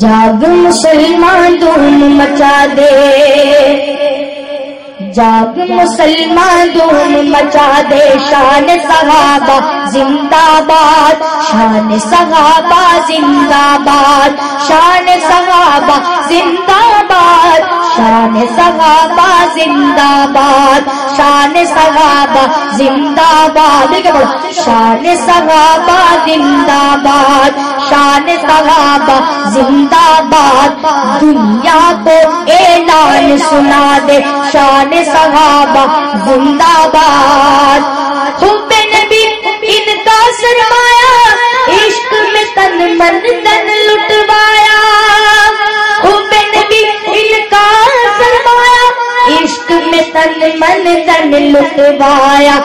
جاگ مسلمان دھوم مچا دے۔ جاگ مسلمان دھوم مچا دے۔ شان صحابہ زندہ باد شان صحابہ زندہ باد شان صحابہ زندہ باد شان صحابہ زندہ باد شان صحابہ زندہ باد شان صحابہ زندہ باد شان صحابہ زندہ باد دنیا کو اعلان سنا دے شان صحابہ زندہ باد۔ میں من تن لٹوایا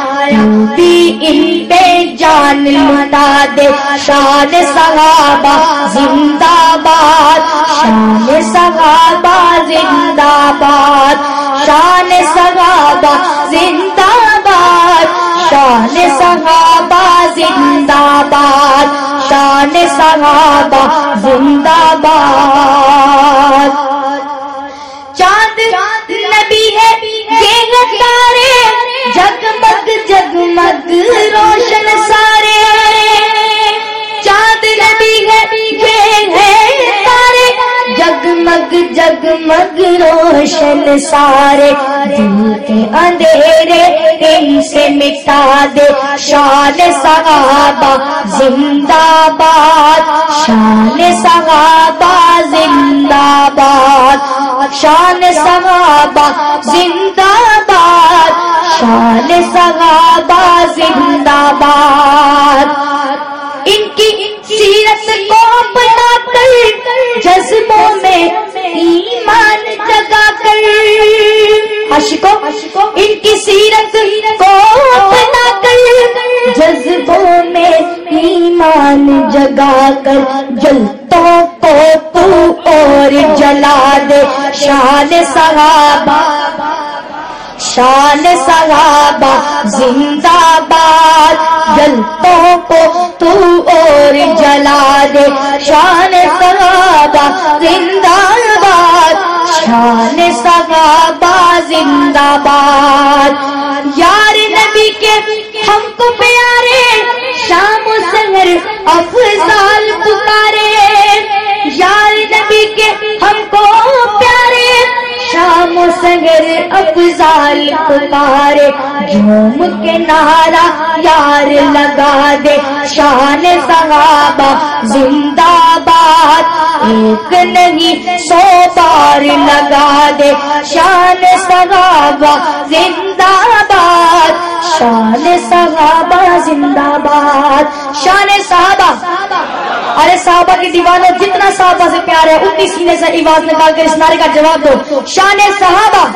بھی ان پہ جان لٹا دے۔ شان صحابہ زندہ باد۔ شان صحابہ زندہ باد۔ شان صحابہ زندہ باد۔ شان صحابہ زندہ باد۔ شان صحابہ زندہ باد۔ جگمگ جگمگ روشن سارے دل کے اندھیرے ان سے مٹا دے شان صحابہ زندہ باد، شان صحابہ زندہ باد، شان صحابہ زندہ باد، شان صحابہ زندہ ان کی سیرت کو اپنا کر جذبوں میں ایمان جگا کر جلتوں کو تو اور جلا دے شان صحابہ شان صحابہ زندہ باد جلتوں کو تو اور جلا دے شان صحابہ زندہ شان صحابہ زندہ باد یار نبی کے ہم کو پیارے، شام و سحر افضال پکارے۔ یار نبی کے ہم کو پیارے، شام و سگر افضال پکارے۔ جھوم کے نعرہ یار لگا دے، شان صحابہ زندہ باد ایک نہیں، سو بار لگا دے۔ شان صحابہ زندہ باد۔ شان صحابہ زندہ باد۔ شان صحابہ ارے صحابہ کی دیوانوں، جتنا صحابہ سے پیار ہے اتنی سینے سے آواز نکال کر اس نعرے کا جواب دو۔ شان صحابہ